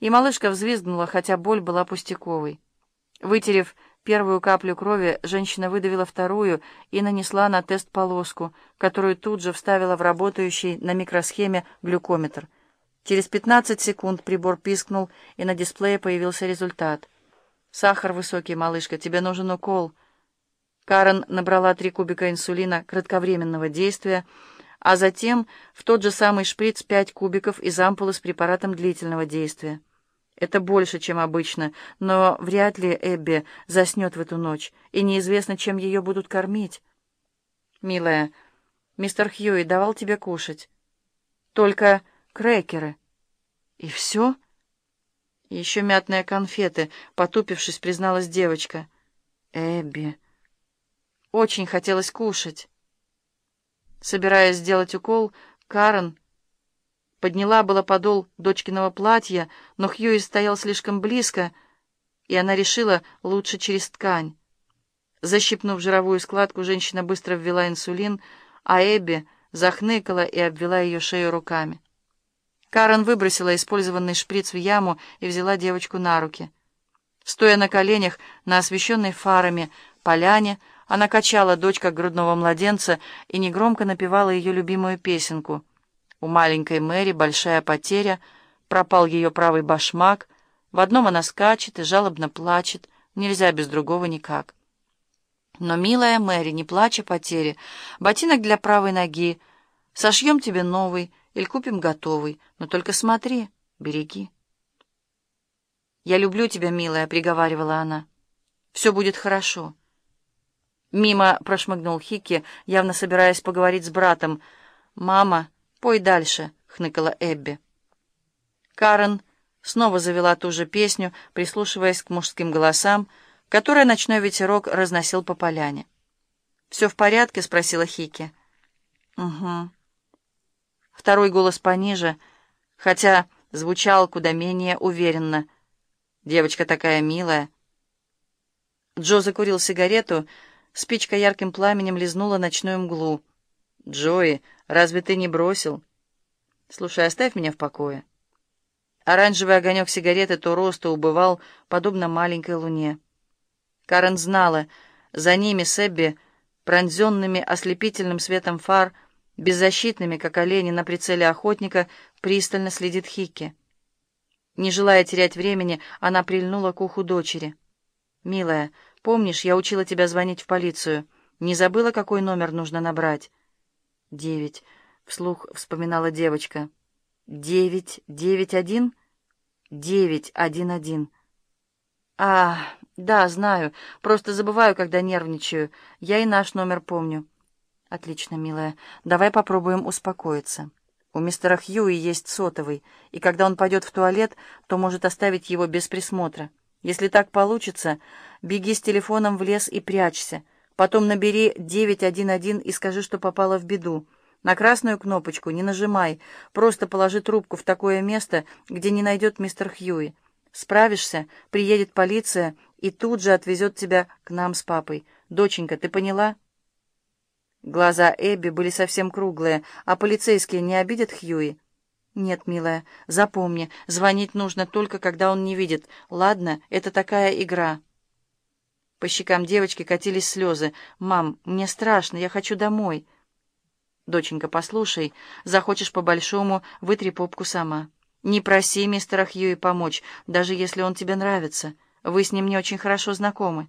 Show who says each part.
Speaker 1: И малышка взвизгнула, хотя боль была пустяковой. Вытерев первую каплю крови, женщина выдавила вторую и нанесла на тест полоску, которую тут же вставила в работающий на микросхеме глюкометр. Через 15 секунд прибор пискнул, и на дисплее появился результат. «Сахар высокий, малышка, тебе нужен укол». Карен набрала три кубика инсулина кратковременного действия, а затем в тот же самый шприц пять кубиков из ампулы с препаратом длительного действия. Это больше, чем обычно, но вряд ли Эбби заснет в эту ночь, и неизвестно, чем ее будут кормить. «Милая, мистер Хьюи давал тебе кушать. Только крекеры. И все?» «Еще мятные конфеты», — потупившись, призналась девочка. «Эбби...» Очень хотелось кушать. Собираясь сделать укол, Карен подняла было подол дочкиного платья, но Хьюи стоял слишком близко, и она решила лучше через ткань. Защипнув жировую складку, женщина быстро ввела инсулин, а Эбби захныкала и обвела ее шею руками. Карен выбросила использованный шприц в яму и взяла девочку на руки. Стоя на коленях на освещенной фарами поляне, она качала дочь грудного младенца и негромко напевала ее любимую песенку. У маленькой Мэри большая потеря, пропал ее правый башмак, в одном она скачет и жалобно плачет, нельзя без другого никак. Но, милая Мэри, не плачь о потере, ботинок для правой ноги, сошьем тебе новый или купим готовый, но только смотри, береги. «Я люблю тебя, милая», — приговаривала она. «Все будет хорошо». Мимо прошмыгнул Хики, явно собираясь поговорить с братом. «Мама, пой дальше», — хныкала Эбби. Карен снова завела ту же песню, прислушиваясь к мужским голосам, которые ночной ветерок разносил по поляне. «Все в порядке?» — спросила Хики. «Угу». Второй голос пониже, хотя звучал куда менее уверенно. «Девочка такая милая». Джо закурил сигарету, — Спичка ярким пламенем лизнула ночную мглу. «Джои, разве ты не бросил?» «Слушай, оставь меня в покое». Оранжевый огонек сигареты то рос, то убывал, подобно маленькой луне. Карен знала, за ними Себби, пронзенными ослепительным светом фар, беззащитными, как олени на прицеле охотника, пристально следит Хикки. Не желая терять времени, она прильнула к уху дочери. «Милая, Помнишь, я учила тебя звонить в полицию? Не забыла, какой номер нужно набрать?» «Девять», — вслух вспоминала девочка. «Девять, девять, один?» «Девять, один, один». «А, да, знаю. Просто забываю, когда нервничаю. Я и наш номер помню». «Отлично, милая. Давай попробуем успокоиться. У мистера Хьюи есть сотовый, и когда он пойдет в туалет, то может оставить его без присмотра». Если так получится, беги с телефоном в лес и прячься. Потом набери 911 и скажи, что попала в беду. На красную кнопочку не нажимай, просто положи трубку в такое место, где не найдет мистер Хьюи. Справишься, приедет полиция и тут же отвезет тебя к нам с папой. Доченька, ты поняла?» Глаза Эбби были совсем круглые, а полицейские не обидят Хьюи? «Нет, милая, запомни, звонить нужно только, когда он не видит. Ладно, это такая игра». По щекам девочки катились слезы. «Мам, мне страшно, я хочу домой». «Доченька, послушай, захочешь по-большому, вытри попку сама. Не проси мистера Хьюи помочь, даже если он тебе нравится. Вы с ним не очень хорошо знакомы».